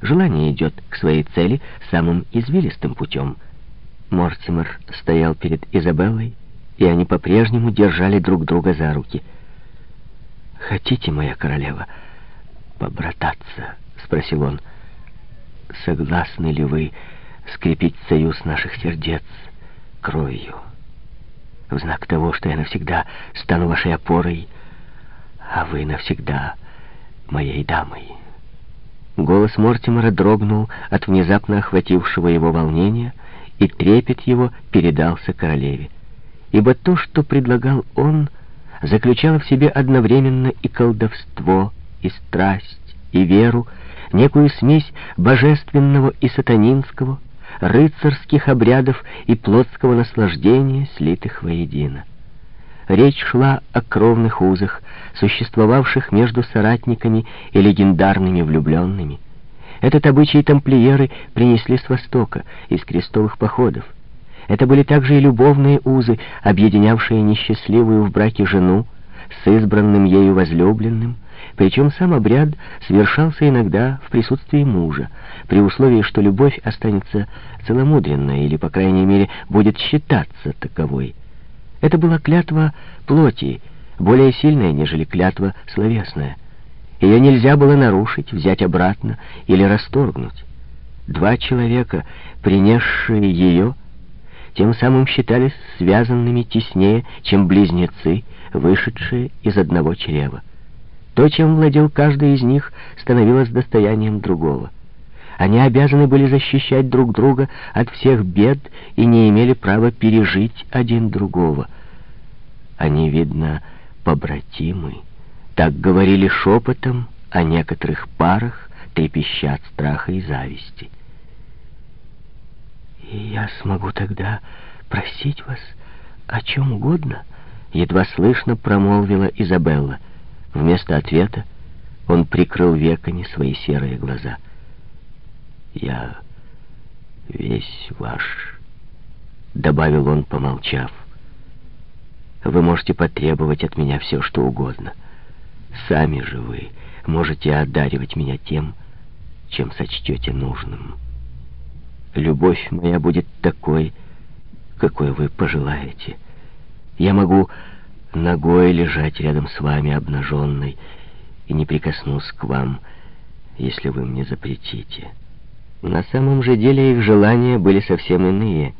Желание идет к своей цели самым извилистым путем. Мортимер стоял перед Изабеллой, и они по-прежнему держали друг друга за руки. «Хотите, моя королева, побрататься?» — спросил он. «Согласны ли вы скрепить союз наших сердец кровью?» в знак того, что я навсегда стану вашей опорой, а вы навсегда моей дамой. Голос Мортимера дрогнул от внезапно охватившего его волнения, и трепет его передался королеве. Ибо то, что предлагал он, заключало в себе одновременно и колдовство, и страсть, и веру, некую смесь божественного и сатанинского, рыцарских обрядов и плотского наслаждения, слитых воедино. Речь шла о кровных узах, существовавших между соратниками и легендарными влюбленными. Этот обычай тамплиеры принесли с Востока, из крестовых походов. Это были также и любовные узы, объединявшие несчастливую в браке жену с избранным ею возлюбленным, причем сам обряд совершался иногда в присутствии мужа, при условии, что любовь останется целомудренной или, по крайней мере, будет считаться таковой. Это была клятва плоти, более сильная, нежели клятва словесная. Ее нельзя было нарушить, взять обратно или расторгнуть. Два человека, принесшие ее, тем самым считались связанными теснее, чем близнецы, вышедшие из одного чрева. То, чем владел каждый из них, становилось достоянием другого. Они обязаны были защищать друг друга от всех бед и не имели права пережить один другого. Они, видно, побратимы. Так говорили шепотом о некоторых парах, трепеща от страха и зависти. «И я смогу тогда просить вас о чем угодно?» Едва слышно промолвила Изабелла. Вместо ответа он прикрыл веками свои серые глаза. «Я весь ваш», — добавил он, помолчав. «Вы можете потребовать от меня все, что угодно. Сами же вы можете одаривать меня тем, чем сочтете нужным. Любовь моя будет такой, какой вы пожелаете. Я могу ногой лежать рядом с вами обнаженной и не прикоснусь к вам, если вы мне запретите. На самом же деле их желания были совсем иные,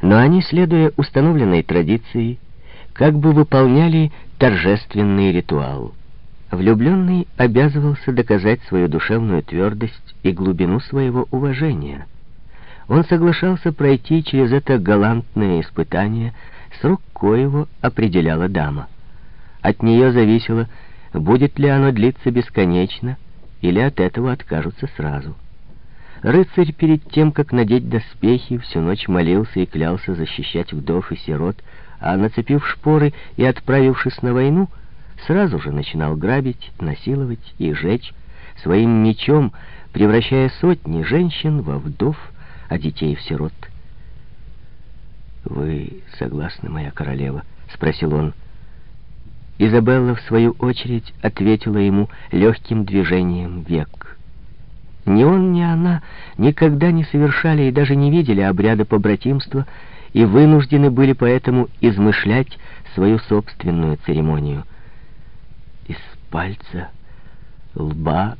но они, следуя установленной традиции, как бы выполняли торжественный ритуал. Влюбленный обязывался доказать свою душевную твердость и глубину своего уважения. Он соглашался пройти через это галантное испытание, Срок коего определяла дама. От нее зависело, будет ли оно длиться бесконечно, или от этого откажутся сразу. Рыцарь перед тем, как надеть доспехи, всю ночь молился и клялся защищать вдов и сирот, а нацепив шпоры и отправившись на войну, сразу же начинал грабить, насиловать и жечь своим мечом, превращая сотни женщин во вдов, а детей в сирот. «Вы согласны, моя королева?» — спросил он. Изабелла, в свою очередь, ответила ему легким движением век. Ни он, ни она никогда не совершали и даже не видели обряда побратимства и вынуждены были поэтому измышлять свою собственную церемонию. «Из пальца, лба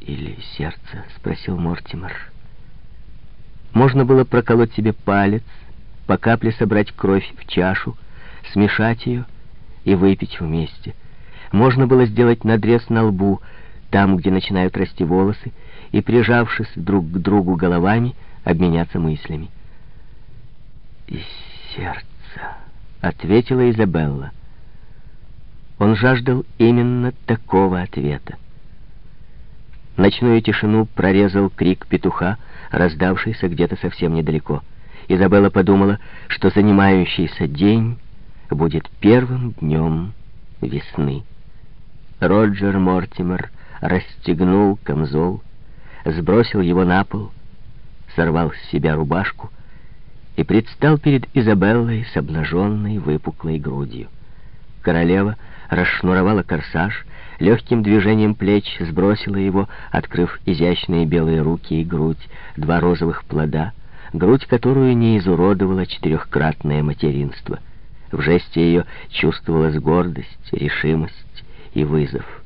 или сердца?» — спросил Мортимер. Можно было проколоть себе палец, по капле собрать кровь в чашу, смешать ее и выпить вместе. Можно было сделать надрез на лбу, там, где начинают расти волосы, и, прижавшись друг к другу головами, обменяться мыслями. «Из сердца», — ответила Изабелла. Он жаждал именно такого ответа. Ночную тишину прорезал крик петуха, раздавшийся где-то совсем недалеко. Изабелла подумала, что занимающийся день будет первым днем весны. Роджер Мортимер расстегнул камзол, сбросил его на пол, сорвал с себя рубашку и предстал перед Изабеллой с обнаженной выпуклой грудью. Королева расшнуровала корсаж, легким движением плеч сбросила его, открыв изящные белые руки и грудь, два розовых плода, грудь, которую не изуродовало четырехкратное материнство. В жесте ее чувствовалась гордость, решимость и вызов.